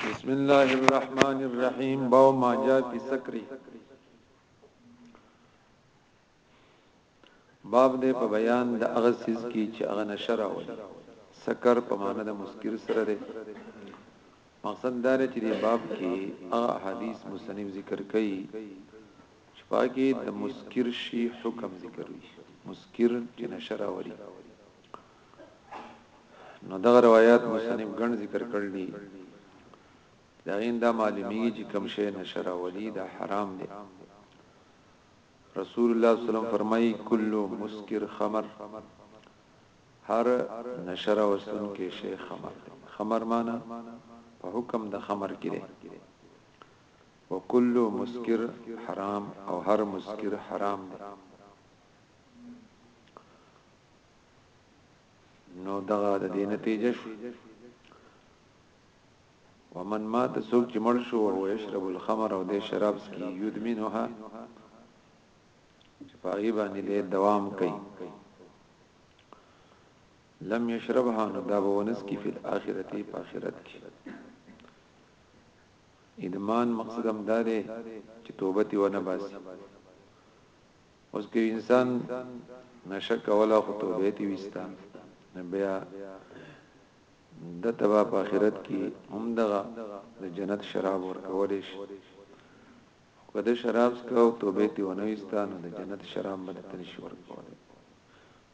بسم الله الرحمن الرحیم باو ما جا فی سکری باب دې په بیان د هغه سیز کې چې هغه نشره وي سکر په معنی د مسکر سره دی مقصد دا دی چې دې باب کې هغه احادیث مصنف ذکر کړي چې پاکي د مسکر شي حکم ذکر وي مسکر چې نشر اوري نو دا روایت مصنف ګڼ ذکر کړل دا غین دا معلومیږي چې کم شی نشر اولی دا حرام دی رسول الله صلی الله علیه وسلم فرمایي کله مسکر خمر هر نشه راوستونکی شی خمر دی، خمر معنی په حکم د خمر کی دی، وکل مسکر حرام او هر مسکر حرام دی، نو دغه د دې نتیجه شو، ومن مات سوک چې مړ شو وهو یشرب الخمر او د شراب سکی یدمنها چې په هغه باندې دې دوام کوي لم یشربها نو دا به ونس کی فی الاخرته په اخرت کې ادمان مقصد هم دا دی چې توبه تی ونه باسي اوس کې انسان نشه کوله خو توبه تی وستا بیا د تبا په آخرت کې هم دغه د جنت شراب ورکول شي خو که ده شراب څښه او توبه ترې ونه ویسته نو د جنت شراب به درته نه شي ورکولای.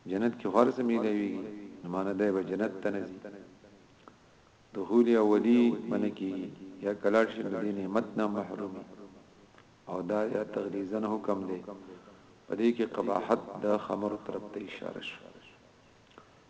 په جنت کې خو هر څه میلاویږي نو معنی دی به جنت ته نه ځي. دخول اولی به نه کیږي یا که لاړ شي نو دې نعمت نه محروم یې او دا یا تغلیظاً حکم دی. په دې کې قباحت د خمرو طرف ته اشاره شوه.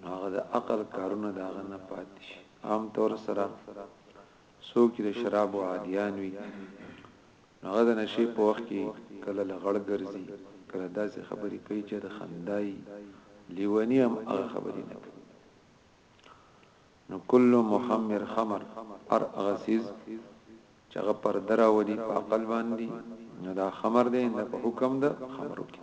نو هغه د عقل کارونه دا غنه پاتې شي عام طور سره څوک چې شراب او عادیان وي هغه د نشي په وخت کې کله لغړ ګرځي کله داسې خبرې کوي چې د خندای لیونی هم هغه خبرې نه کوي نو کل محمر خمر ار اغسیز چې هغه پر دراولي په عقل باندې نو دا خمر دی نه په حکم د خمرو کې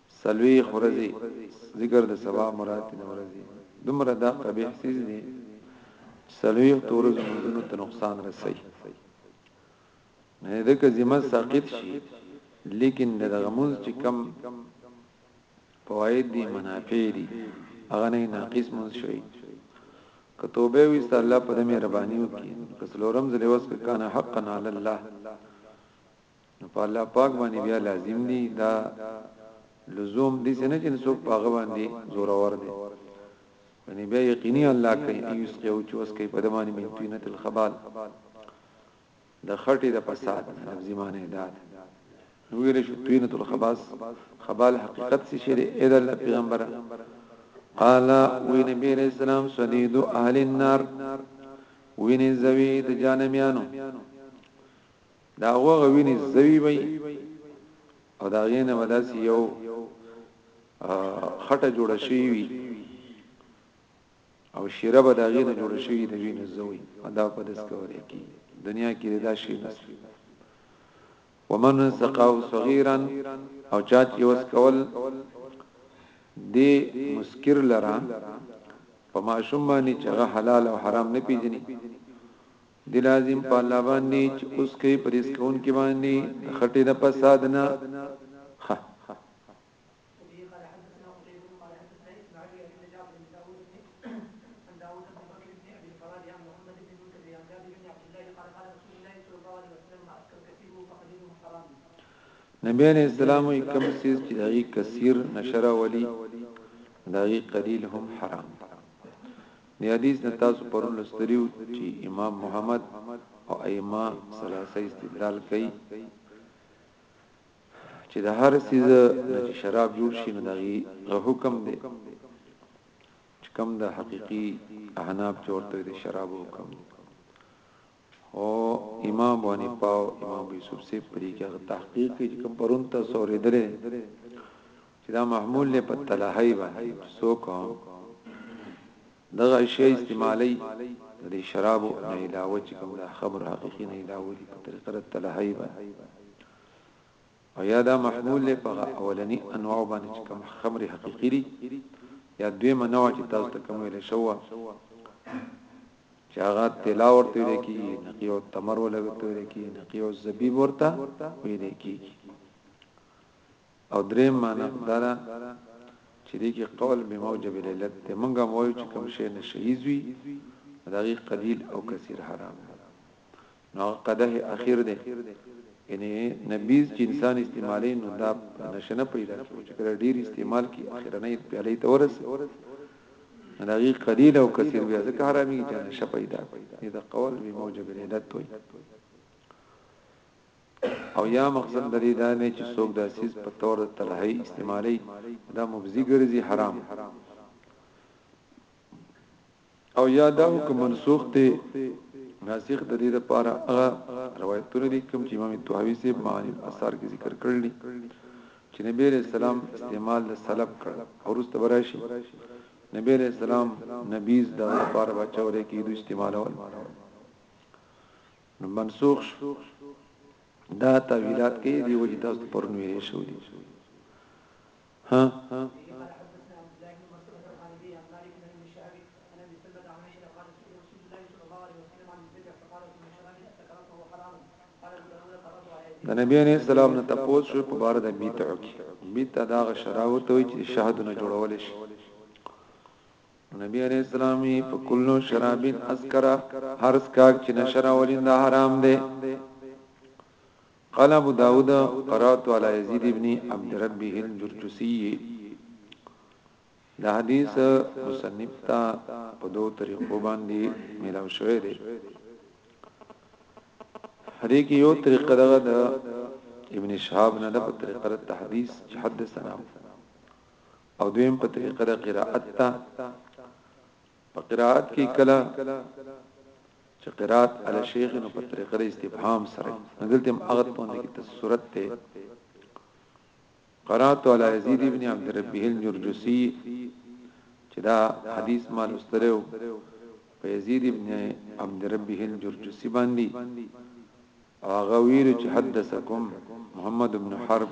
څلوېښت ورځې ذکر د سبا مراد تنه ورځې دومره دا قبیح سیز دی چې څلوېښت ورځې منځونو ته نقصان رسي نه دغه ذمہ ساقط شي لیکن دغه منځ چې کم فواید دي منافع دي هغه نه ناقص منځ شوی که توبه وست الله په دې مهرباني وکي کسلورم زلوس کانه حقا علی الله نو په الله پاک باندې بیا لازم دي دا لزوم دي څنګه چې څوک پاغه باندې زور اور دي یعنی بیا یقیني الله کوي ایوس کې او چوس کوي په دمانه من تینت الخبال د خټې د فساد لفظي معنی دا نو ویل شو تینت الخباس خبال حقیقت څه شي اې د پیغمبر قال وی نبی علیہ السلام سدید اهل النار ویني زوی د جانمیانو دا هغه ویني زوی وي او دا غینه وداس یو خټه جوړ شي وي او شیره به دا غینه جوړ شي د ویني زوی دا په داس کې ورې کی دنیا کې دا شي نس ومن سقاو صغیرا او چا چې وس کول دی مسکر لرا په ماشوم باندې چې حلال او حرام نه پیژني دلازم په الله باندې چې اوس کوي په رزق کوونکي باندې د خټې د فساد نه خه نبی علیہ السلام کوم سیز چې دغه کثیر نشره ولی دغه قلیل هم حرام دې حدیث نه تاسو پرون لوستلي وو چې امام محمد او ائمه ثلاثه استدلال کوي چې د هر څیز نه چې شراب جوړ شي نو دغه غو حکم دی چې کوم د حقيقي احناف چې ورته د شراب حکم دی هو امام ابو حنیفه او امام ابو یوسف سے په دې کې هغه تحقیق کوي چې کوم پرون ته سوریدل چې دا محمول له په تلهي باندې څوک دغه شی استعمالي د شراب نه علاوه چې کوم د خمر حقيقي نه علاوه دي په طریقه تلهي باندې او یا دا محمول دی په هغه اولني انواعو باندې چې کوم خمرې حقیقي دي یا دویمه نوع چې تاسو ته کوم ویل شوه چې هغه طلا ورته ویل کی نقی او تمر ولګته ویل کی نقی او زبیب ورته ویل کی او درې معنی دارا چې دې کې قول به موجب العلت ته مونږه وایو چې کوم شی نشیز وي دغه قلیل او کثیر حرام نو قده اخیر دی یعنی نبیز چې انسان استعمالی نو دا نشنه پیدا شو چې کله ډیر استعمال کی اخرنۍ پیالی ته ورس ناغي قلیل او کثیر بیا ځکه حرامي چې نشه پیدا کوي دا قول به موجب العلت وي او یا مقصد د دې دا نه چې څوک د اساس په تور د تلهي استعمالي دا مبزي ګرځي حرام او یا دا حکم منسوخ دی ناسخ د دې لپاره هغه روایتونه دي کوم چې امام طحاوی سیب معنی اثر کې ذکر کړل دي چې نبی عليه السلام استعمال د سلب کړ او رسته براشي نبی عليه السلام نبیز د لپاره بچاورې کې د استعمالول نو منسوخ دا تعویلات کې دی وجه تاسو پرنوې شو دي ها. د نبی علیه السلام نه تاسو شو په بار د بیتع کې بیتع دا شراب ته وي چې شهد نه جوړول شي نبی علیه السلام په کلو شرابین اسکرا هر سکاک چې نشراولین دا حرام دی قال ابو داود قرات على يزيد ابن عبد ربه الجرجسي دا حدیث مصنف تا په دوه طریقو باندې ملاو شوی دی هرې کې یو طریقه دغه د ابن شهاب نه د طریقه د تحديث حدثنا او دویم په طریقه د قراءت تا په قرات کې کله چې قرات علی شیخ نو په طریقه د استفهام سره دلته هم هغه په دې کې ته صورت ته قرات علی یزید ابن عبد ربه الجرجسی چې دا حدیث ما لستلو په یزید ابن عبد ربه الجرجسی باندې هغه ویل چې حدثکم محمد بن حرب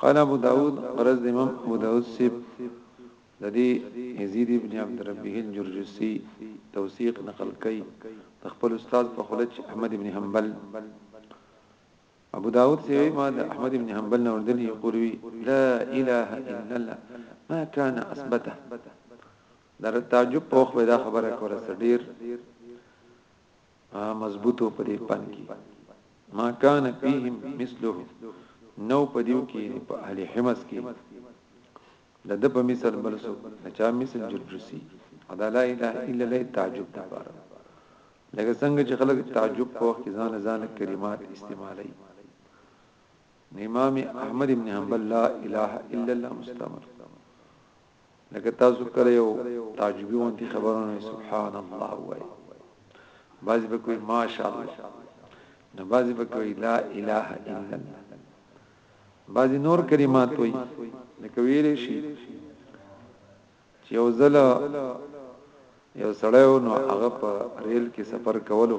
قال ابو داود غرض د امام ابو داود صیب د دې یزید ابن عبد ربه الجرجسی توثیق نقل کوي د خپل استاد په خوله چې احمد ابن حنبل ابو داود سیوی ما د احمد ابن حنبل نور دل یقولوی لا اله الا الله ما كان اثبته در تعجب په خو دا خبره کوله سډیر ها مضبوطو په دې پن کې ما کان فیهم مثله نو په دیو کې په اهل حمص کې د د په مثال بل سو چا مثل جرجسی ادا لا اله الا الله تعجب لپاره لکه څنګه چې خلک تعجب په وخت کې ځان ځان کلمات استعمالي امام احمد ابن حنبل لا اله الا الله مستمر لکه تاسو کله یو تعجبي وانتی خبرونه سبحان الله وای بعضی به کوئی ماشاءالله نو بعضی به کوئی لا اله الا الله بعضی نور کلمات وای لکه ویل شي چې یو ځل یو سړیو نو هغه په ریل کې سفر کولو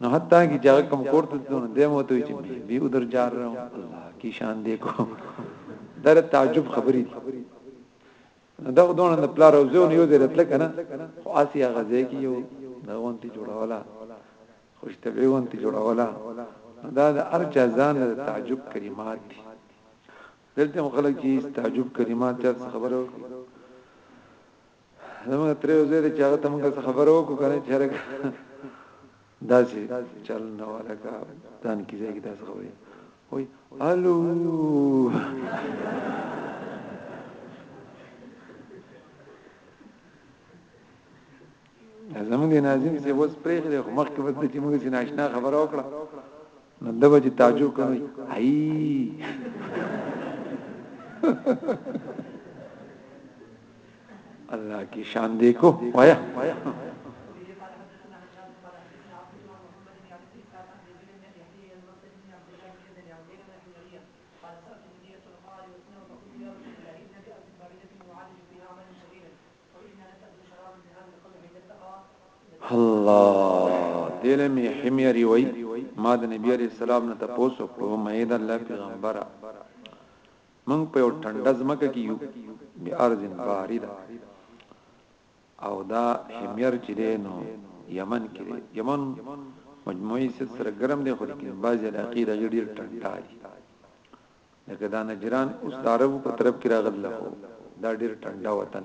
نو حتی کی چې هغه کم کور ته تلو نو دی مو ته وی چې بی بی ادر جا رہا ہوں الله کی شان دی کو در تعجب خبرې دي نو دا دونه د پلار او زون یو ځای راتل کنه خو اسی هغه ځای کې یو دا وانتی جوړاولا خوش طبيعي وانتی جوړاولا دا د ارچا ځان د تعجب کلمات دي دلته مخلک چې تعجب کلمات چا خبرو زموږ تر یو ځای چې هغه ته موږ څه خبرو وکړو کنه چې هرګه داسې چل نه ولکه ځان کې ځای کې داسې خبرې وای الو زموږ د ناظم چې وس پرې غره مخ کې وځي چې موږ سينه آشنا خبر او کړه نو د وجه تعجب کوي اي الله کی شان دی کو وایا الله دله می حمیری وای ما د نبی علیہ السلام نه تاسو کوم مې د الله پیغمبره موږ په یو ټنډه ځمکه کې یو بی ارض بارده او دا حمیر چې دی نو یمن کې دی یمن مجموعي ست سره ګرم دی خو لیکن بعضی علاقې د ډیر ټنډه دي لکه دا نجران اوس د عربو په طرف کې راغله دا ډیر ټنډه وطن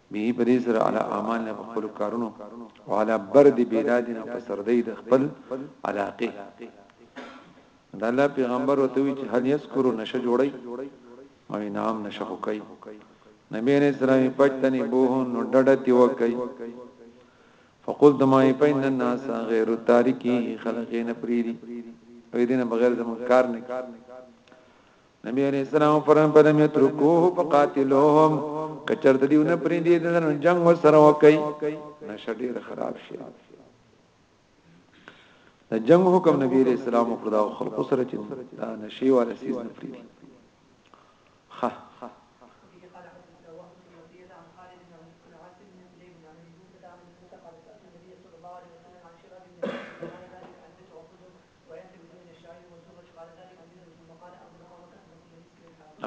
به په دې سره علی اعمال نه په خپل کارونو او علی برد بیلاد نه په سردی د خپل علاقه د الله پیغمبر وته وی چې هل یذکرو نشه جوړی او انعام نشه کوي نبی علیہ السلام پجتنی بوه نو ډډتی وکي فقل دمای پین الناس غیر تارکی خلقین پریری وې دینه بغیر زمون کار نه نبی علیہ السلام فرمان پر مې ترکوه په قاتلهم کچر د دیونه پرې دې د جنگ وسره وکي نشډیر خراب شي د جنگ حکم نبی علیہ السلام خدا او خلق سره چې دا نشي والا سیز نه پریدي خه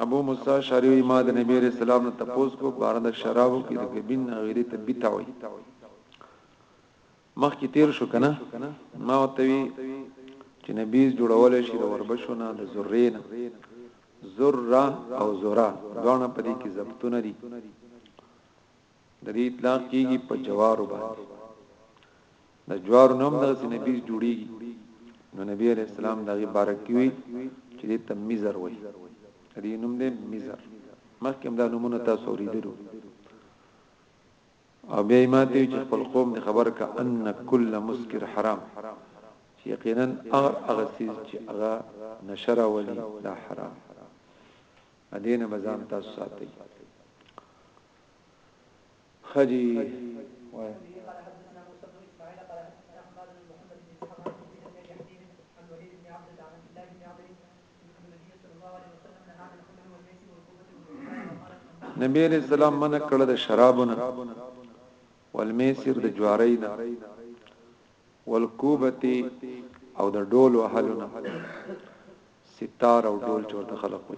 ابو موسی شاری وی ما د نبی علیہ السلام نه تپوس کو بار د شرابو کې د غبین غیری ته بیتا وی مخ کې تیر شو کنه ما وتوی چې نبی جوړول شي د وربشونه د زرین زرا او زرا دونه پدې کې ضبطونه دي د دې اطلاق کیږي په جوارو باندې د جوارو نوم د نبیز جوړیږي نو نبی علیہ السلام دغه بارک وی چې د تمیزر وای دې نوم دې میزر مخکې دا نمونه تاسو اوریدلو او بیا ما ته چې خپل قوم دې خبر کا ان کل مسکر حرام چې یقینا هغه هغه سیز چې هغه نشره ولي دا حرام ادینه بزان تاسو ساتي خدي وای نبی علیہ السلام من کړه د شرابونه والمیسر د جوارینا والکوبتی او د ډول وهلونه ستار او ډول چورته خلق وي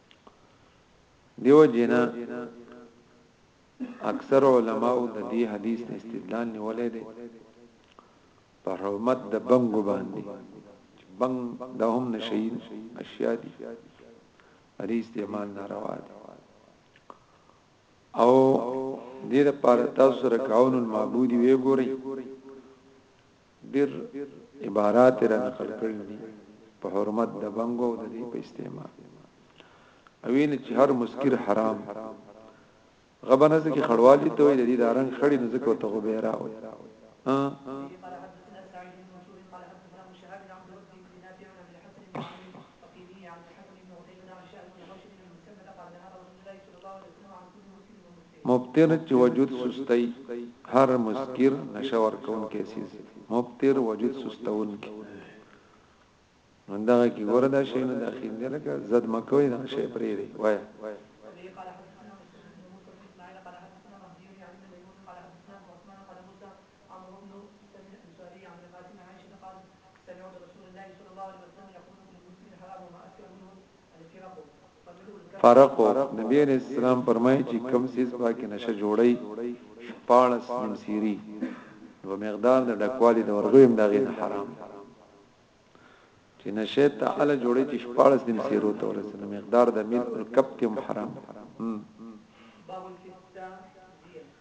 دیو جنا اکثر علماء د دې حدیث نه استدلال نیولې دي په حرمت د بنګ باندې بنګ د هم نشي اشیاء دي دې استعمال ناروا دي او دې لپاره تاسو رکعون المعبود وی ګورئ ډیر عبارات یې را نقل کړي دي په حرمت د بنګو او د دې په استعمال اویل چې هر مسکر حرام غبنه ځکه خړوالي ته وي د دې دارنګ خړی نه ځکه ته غبیرا وي ها مبتر چې وجود سستوي هر مسکر نشه ورکونکی څیز مبتر وجود سستونکی نو دغه کې ګوره دا شی نه داخل دی لکه زد مکوې دا شی پرې دی وای فرق، نبی علیه السلام فرمایي چې کوم څیز پاکې نشه جوړوي شپاړس نیم سیري په مقدار د ډکوالي د ورغوي هم دغه نه حرام چې نشه ته ال جوړي چې شپاړس نیم سیرو ته ورسنه مقدار د مل الکبت هم حرام باب الفستا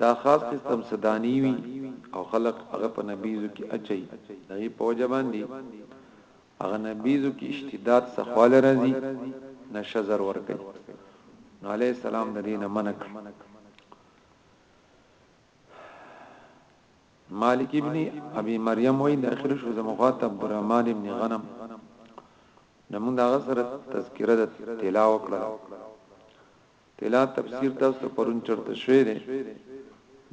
دا خاص سیستم سدانی وی او خلق هغه په نبیزو کی اچوی دغی په وجه باندی هغه نبیزو کی اشتداد سخوال رازی نشه زر ورکی نو علیه السلام د دینه منع کړ مالک ابن ابي مريم وای د اخر شو زموخات عبد الرحمن ابن غنم نمون دا غسر تذکره د تلاو کړه طلا تفسیر تاسو ته پرون چرته شوی دی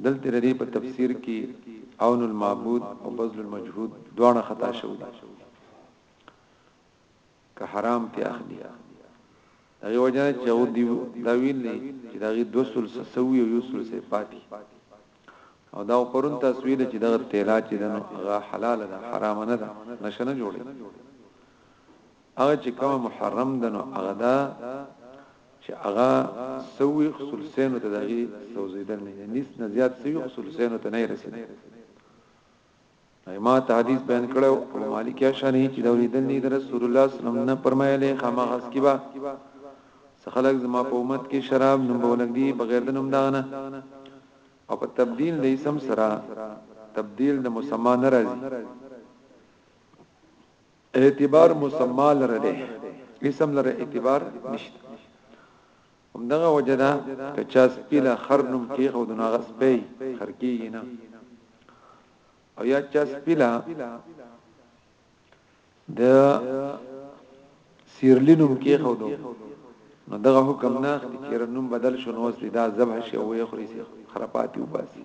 دلته د دې په تفسیر کې عون المعبود او بذل المجهود دواړه خطا شوی دي که حرام ته اخلي دا یو جنا چې او دی دا ویل نه چې دا غي دوسل سوي او یوسل سي پاتې او دا پرون تاسو ویل چې دا تیلا چې دنو غا حلال ده حرام نه ده نشه نه جوړي هغه چې کومه محرم ده نو هغه دا چې هغه سوي ثلثین ته دغه سوزیدل نه نس نه زیات سوي ثلثین ته نه رسید ما ته حدیث بیان کړو مالک اشاری چې دا ویدل نه در رسول الله صلی الله علیه وسلم نه فرمایلی خامخ اس کیبا خلق زما په امت کې شراب نوم بولګ دی بغیر د نوم داغنه او په تبديل د اسم سره تبديل د مسما ناراضي اعتبار مسما لره ده اسم لره اعتبار نشته هم دغه وجدا که چا سپیله خر نوم کې خو دنا غس پي خر کېږي نه او یا چا سپیله د سیرلی نوم کې خو دو نو دغه حکم نه اخلي چې نوم بدل شو نو دا ذبح شي او یې خوري خراباتي وباسي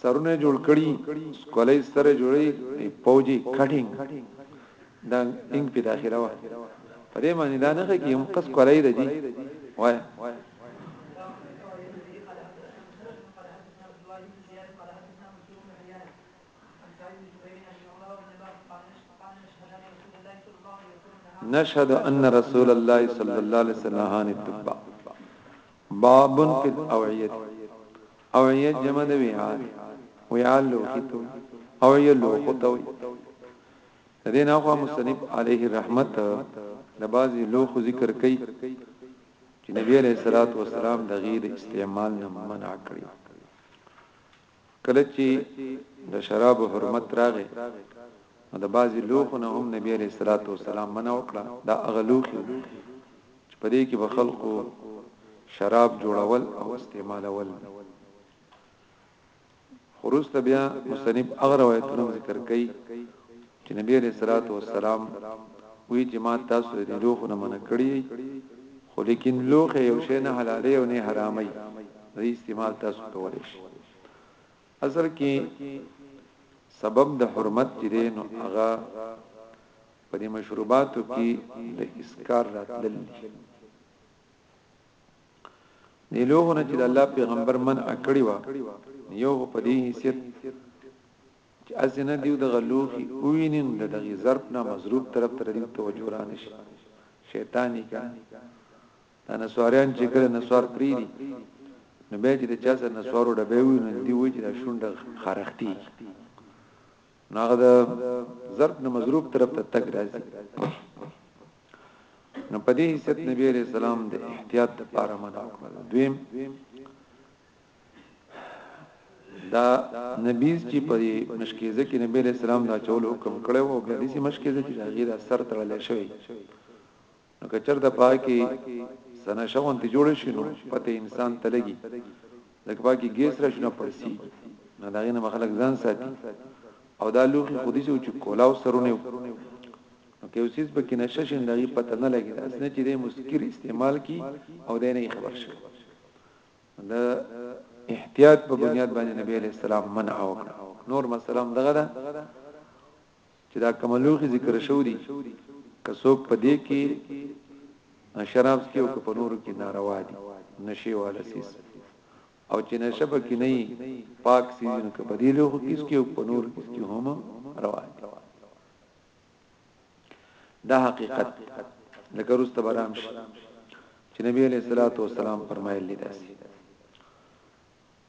سرونه جوړ کړي سکولې سره جوړي پوجي کټینګ دا انګ په داخله و په دې معنی دا نه کوي هم قص کولای دی وای نشهد ان رسول الله صلی الله علیه وسلم هان التبع باب فی الاوعیه اوعیت جمع د وعال وعال لوخی ته اوعیه لوخو ته وی دین اخوا مصنف علیه الرحمت د بازی لوخو ذکر کئی چې نبی علیہ الصلوۃ والسلام د غیر استعمال نه منع کړی کله چې د شراب حرمت راغې د بازي لوخونه هم نبی عليه الصلاه والسلام منع وکړه دا اغلوخي چې په دې کې به خلکو شراب جوړول او استعمالول دي خروست بیا مصنف اغه روایتونه ذکر کړي چې نبی علیہ الصلوۃ والسلام وی چې ما تاسو دې لوخ نه منع کړی خو لیکن لوخ یو شی نه حلالې او نه حرامې دې استعمال تاسو کولای شئ اصل کې سبب د حرمت چې دې نو هغه په دې مشروباتو کې د اسکار راتلل دي دې لوغونه چې د الله پیغمبر من اکړی و یو په دې حیثیت چې ازنه دیو د غلوخي اوینن د دغه ضرب نه مضروب طرف تر دې توجه را نشي شیطانی کا دا نسواریان چې کله نسوار پری دي نو به چې د چا سره نسوارو ډبې وي نو دی وځي د شونډه خارختی نو هغه د ضرب نه مضروب طرف ته تک راځي نو په دې حیثیت نبی عليه السلام د احتیاط لپاره منع کړل دویم دا نبی چې په مشکیزه کې نبی عليه السلام دا چول حکم کړو او بیا دې مشکیزه چې غیر اثر تړل شوی نو که چرته پاکي سنشه غونتی جوړ شي نو پته انسان ته لګي لکه پاکي ګیس را شنو پړسي نو دا غینه مخلک ځان ساتي او دا لوخي خودي چې کولاو سرونه نو که اوسیس په کې نشه شین دغه پته نه لګي دا اسنه چې د مسکر استعمال کی او د نه خبر شي دا احتیاط په بنیاد باندې نبی علیہ السلام منع وکړ نور مسلام دغه دا چې دا کوم لوخي ذکر شو دي که څوک په دې کې شراب سکي او که په نورو کې ناروا دي نشي والا سیس او چې نشه په کې نه پاک سیزن کې په دې لوخو کې سکي او په نورو کې سکي هم روا دي دا حقیقت لکه روسته برام شي چې نبی علیہ الصلوۃ والسلام فرمایلی داسي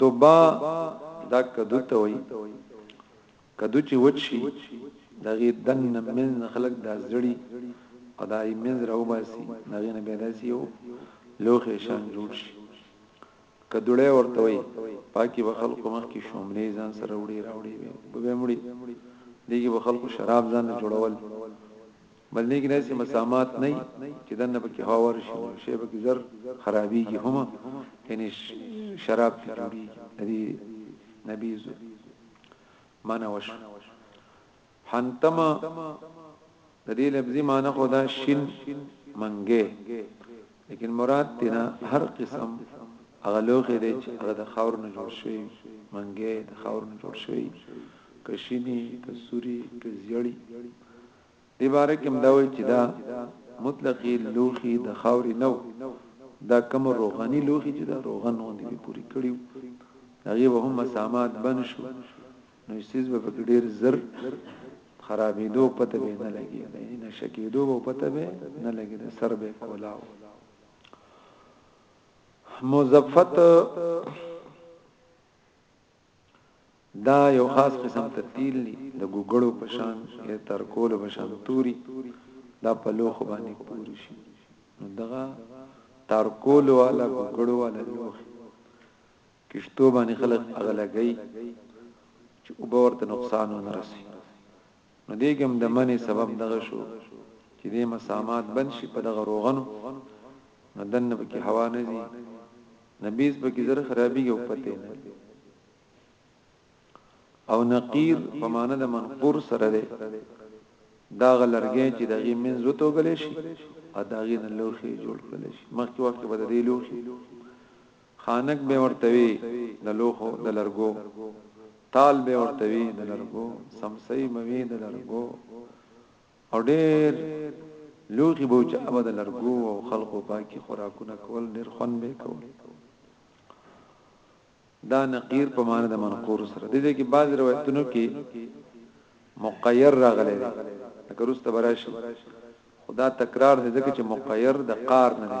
دوبا دا کدو ته وای کدو چې وچی دغه دن من خلق دا زړی او دا ایمن راو باسي دغه نه پیدا سی یو لوخه شان جوړ شي کدوړې ورته وای پاکي به خلق مخ کې شوملې ځان سره وړي راوړي به به مړي دیږي به خلق شراب ځان جوړول مدني کې داسې مسامات نه وي چې دنه پکې هوا ورشي نو شی پکې زر خرابيږي هم یعنی شراب کې جوړي دي نبیز معنا وش حنتما د دې لفظي معنی خدا شین منګه لیکن مراد تینا هر قسم هغه لوخه دی چې هغه د خاور نه جوړ شوی منګه د خاور نه جوړ شوی کشینی کسوري کزیړی دې باره کې هم دا وایي چې دا مطلقي لوخي د خاورې نو دا کم روغني لوخي چې دا روغن غوندي به پوری کړیو هغه به هم سامات بن شو نو سیز به په ډیر زر خرابې دو پته به نه لګي نه شکی دو پته به نه لګي سر به کولاو مزفت دا یو خاص قسم ته تیل دي د ګوګړو په شان یا ترکولو په شان توري دا په لوخ باندې پوري شي نو دغه ترکولو والا ګوګړو والا لوخ کشتو باندې خلک اغلګي چې او به ورته نقصان ونرسي نو دې کې هم د منع سبب دغه شو چې دې مسامات بند شي په دغه روغنو نو دنه به کې هوا نه زی نبیز به کې زر خرابيږي او پته نه او نقیر په معنی د منقور سره دی دا غلرګې چې دغه منځ وتوګل شي ا دغه نه لوخي جوړ کړل شي مخکې وخت به د دې لوخي خانک به ورته وي د لوښو د لرګو تال به ورته وي د لرګو سمسي به وي د لرګو او ډېر لوخي به چې ابد لرګو او خلقو پاکي خوراکونه کول ډېر خون به کول دا نقیر په معنی د منقور سره د دې کې بعض روایتونو کې مقیر راغلی دی لکه روسته براشي خدا تکرار دی ځکه چې مقیر د قار نه دی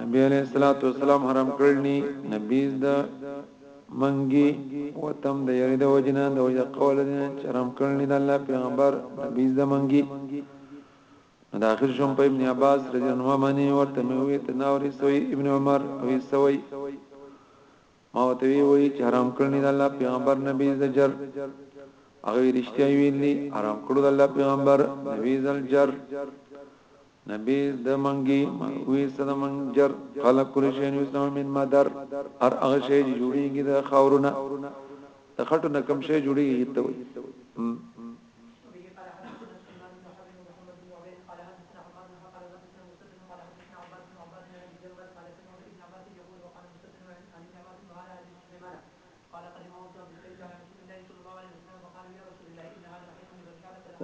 نبی علیہ الصلوۃ والسلام حرام کړنی نبیز د منګي وتم د یری د وجنه د وجه قول دي چرم کړنی د الله پیغمبر نبیز د منګي داخل شوم په ابن عباس رضی الله عنه باندې ورته مې وې تناوري سوی ابن عمر وې سوی ما ورته وی وی چې حرام کړنی د الله پیغمبر نبی زجر هغه وی رشتیا یی ویل دی حرام کړو د الله پیغمبر نبی زل جر نبی د منګی وی صد منجر خلق کل شین یسلم من مدر هر هغه شی چې جوړیږي د خاورونه د خټو نه کم شی جوړیږي ته وی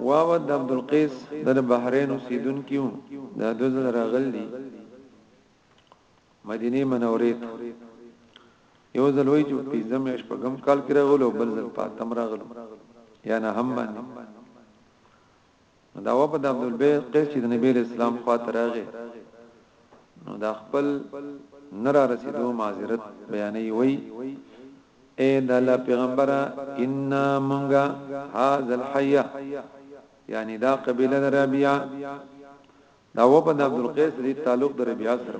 واو د عبد القیس د بحرین اوسیدون کیو دا د زل راغل دي مدینه منورې ته یو ځل وای چې په زمې شپږم کال کې راغلو بل ځل په تم راغلو یا نه هم باندې نو دا وفد عبد البی قیس چې د نبی اسلام خواته راغی نو دا خپل نرا رسیدو معذرت بیانې وی اے د الله پیغمبره ان منغا هاذا الحیا یعنی دا قبیله د ربیعه دا وفد عبد القیس دې تعلق د ربیعه سره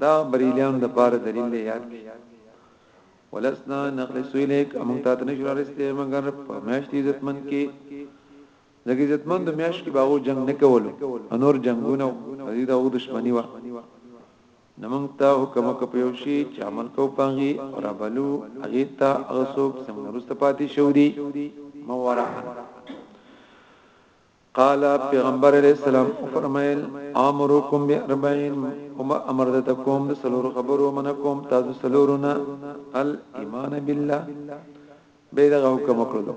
دا بریلیانو د پاره دلیل دی یاد کی ولسنا نقل سویلیک امون تا ته نشو رسته مگر په میاشت عزتمن کې ځکه عزتمن د میاشت کې باغو جنگ نکولو انور جنگونه دې دا او دشمنی و نمنګ تا حکم کپیو شي چې عمل کو پاغي او ربلو اغه تا اغسوب څنګه رست پاتې شو دي مورا قال پیغمبر علیه السلام فرمایل امرکم باربعین وما امر د تکوم د سلور خبرو منکم تاسو سلورنا الايمان بالله به دا حکم وکړو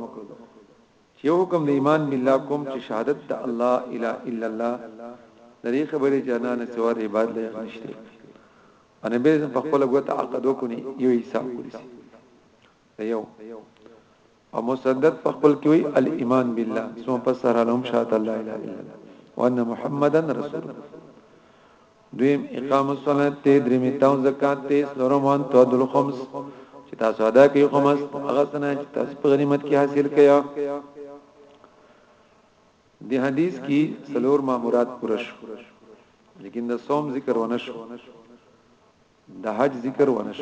چې یو حکم د ایمان بالله کوم چې شهادت د الله الا الا الله لري خبرې جنا نه سوا د عبادت لایق نشته ان به په خپل غوته عقد وکړي یو حساب کولی یو او مسدد په خپل کې وی الايمان بالله ثم فسر لهم شهادت لا اله الا الله وان محمدن رسول دویم اقام الصلاه ته دریم تاو زکات ته سلورمان تو دل خمس چې تاسو ادا کوي خمس هغه سنه چې تاسو په غنیمت کې حاصل کیا دی حدیث کې سلور مامورات پرش لیکن د صوم ذکر ونه شو د حج ذکر ونش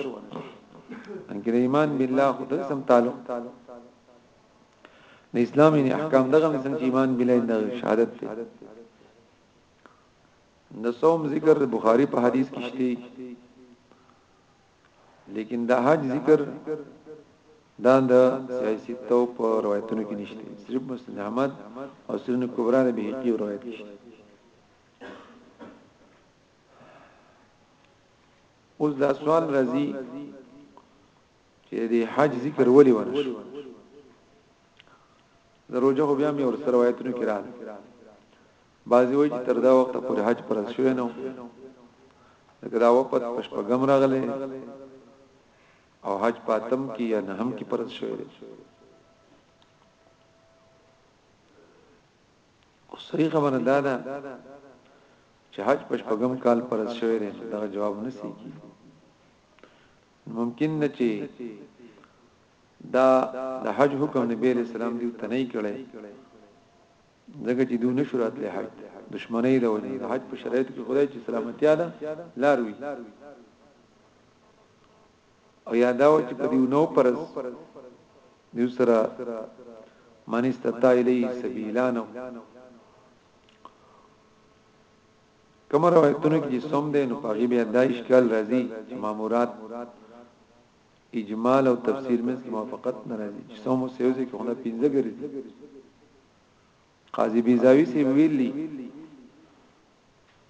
انګر ایمان بالله خود سم تعلق د اسلام نه احکام دغه مثلا چې ایمان بالله د شهادت دی د صوم ذکر بخاری په حدیث کې شته لیکن د حج ذکر دا د سیاسی تو په روایتونو کې نشته صرف مسلم احمد او سنن کبرا د بهقي روایت نشته اوس دا سوال راځي چې د حج ذکر ولې ورش دروځه خو بیا مې ور سره روایتونه کې راځي بعضی وایي چې تر دا وخت پورې حج پر شوی نه لکه دا وخت پښپګم راغله او حج پاتم کې یا نه هم کې پر شوی او صحیح خبره دا ده چې حج په شپږم کال پر شوی دی دا جواب نسی کی ممکن نه چې دا د حج حکم نبی علیہ السلام دی تنه کړي دغه چې دونه شروعات له حج دشمنی د وجه د حج په شرایط کې خدای چې سلامتی ده لاروي او یاداو چې په دیو نو پرز دیو سره من استطاع الی سبیلانو کوم روایتونو کې سوم ده نو پاغي بیا د اشکال راځي چې مامورات اجمال او تفسیر منځ کې موافقت ناراضي سوم او سیوزي کې هونه پینځه ګرځي قاضي بیزاوی سی ویلی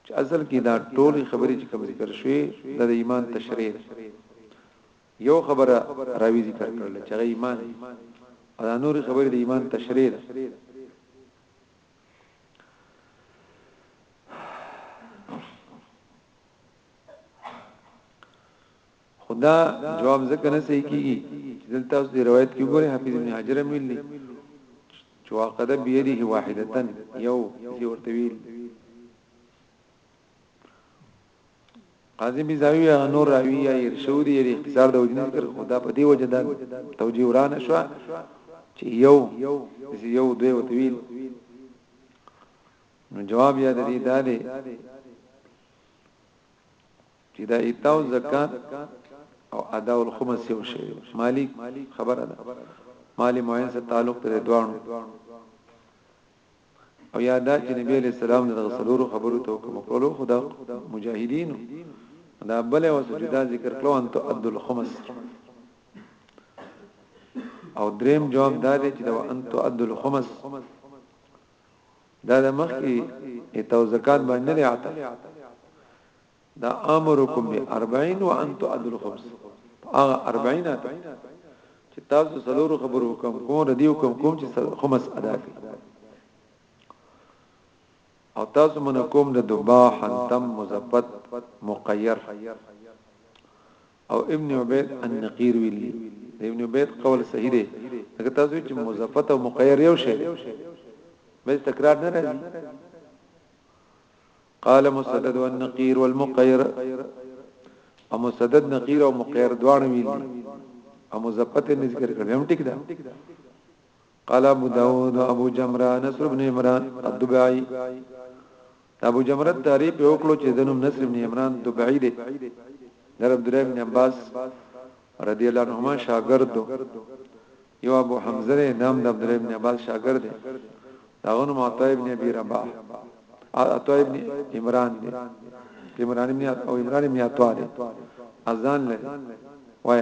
چې اصل کې دا ټولې خبرې چې کوم ذکر شوې د ایمان تشریح یو خبره راوی ذکر کړل چې ایمان دا نور خبرې د ایمان تشریح خدا جواب ځکه نه صحیح کیږي چې دلته تاسو دی روایت کې ګوري حافظ ابن حجر ملي چې واقعده بيديه واحدتن یو چې ورته ویل قاضي بيزاوی نور راوی یا ارشو دی یری اختصار د وجنه ذکر خدا په دی وجه دا توجیه ورانه شو چې یو چې یو دوی ورته ویل نو جواب یاد دی دا دی چې دا ایتاء الزکات او اداء الخمس یو شی مالی خبره ده مالی معین سره تعلق لري دوانو او یاد چې نبی علیہ السلام د غسلور خبرو ته کوم کولو خدا مجاهدین دا بل او سجدا ذکر کړو ان تو عبد الخمس او دریم جواب دا دی چې دا ان تو عبد الخمس دا د مخکې اتو زکات باندې نه عطف دا امرکم به 40 وان تؤدوا الخمس هغه 40 اته چې تاسو سلورو خبرو کوم کوم ردی کوم کوم چې خمس ادا کړي او تاسو من کوم د دباح تم مزفت مقیر او ابن عبید النقیر ویلی ابن عبید قول صحیح دی هغه تاسو چې مزفت او مقیر یو شی به تکرار نه راځي قال مسدد والنقير والمقير او مسدد نقير او مقير دوان ویل دي او مزفت نذکر کړم هم ټیک ده قال ابو داود ابو جمره نصر بن عمران الدبعي ابو جمره تعریف یو کلو چې دنو نصر بن عمران الدبعي دی در عبد الله بن عباس رضی الله عنهما شاګرد یو ابو حمزه دی دام د عبدالله ابن عباس شاګرد دی داغه نوم عطا ابن ابي رباح عطا ابن عمران دی عمران ابن او عمران ابن عطا دی اذان لري وای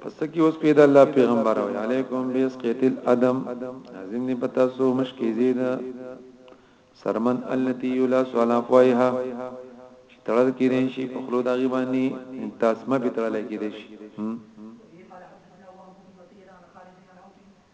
پس کی اوس کې د الله پیغمبر او علیکم بیس قتل ادم لازم نه پتا سو مشکی زید سرمن التی یلا سوالا فویها چې تړل کېدې شي په خلو داغي باندې تاسمه به تړل کېدې شي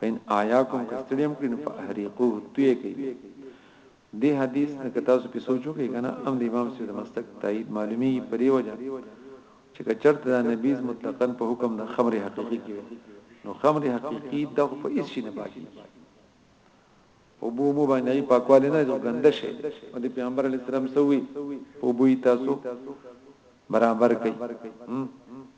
فین آیاکم که ستړي هم کړی نو فاحریقوه توی کړئ دې حدیث نه که تاسو په سوچو کې کنه ام د امام سید مستق تایید معلومی پرې وجه چې کچرت دا نبیز مطلقاً په حکم د خمر حقيقي کې نو خمر حقيقي د خو په هیڅ شي نه پاکي او بو مو باندې پاکواله نه جو ګنده شي او د پیغمبر علی السلام سوي او بو تاسو برابر کړي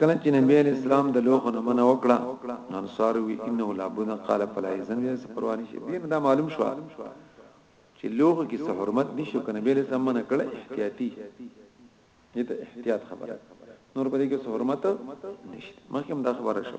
کله چې نبی علیہ السلام د لوخ نه منع وکړه انصار وی انه لا بد قال فلا اذن لي سفروانی شي دین دا معلوم شو چې لوخ کې څه حرمت نشو کنه نبی علیہ السلام منع کړه احتیاطي دې ته احتیاط خبره نور په دې کې څه حرمت نشته مخکې دا خبره شو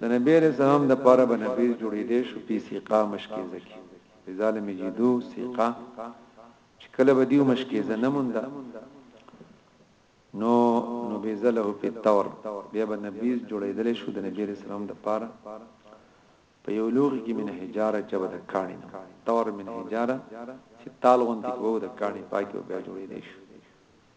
د نبی علیه السلام د پاره به نبیذ جوړیدی شو پی سیقا مشکیزه کی فاذا لم یجدو سیقا چې کله به دیو مشکیزه نه مونده نو نبیذ له فی التور بیا به نبیذ جوړیدل شو د نبی علیه السلام د پاره په یو لوغي کې من حجاره چې به د کانی نه تور من حجاره چې تال غونتی کوو د کانی پاکي او بیا جوړې دی شو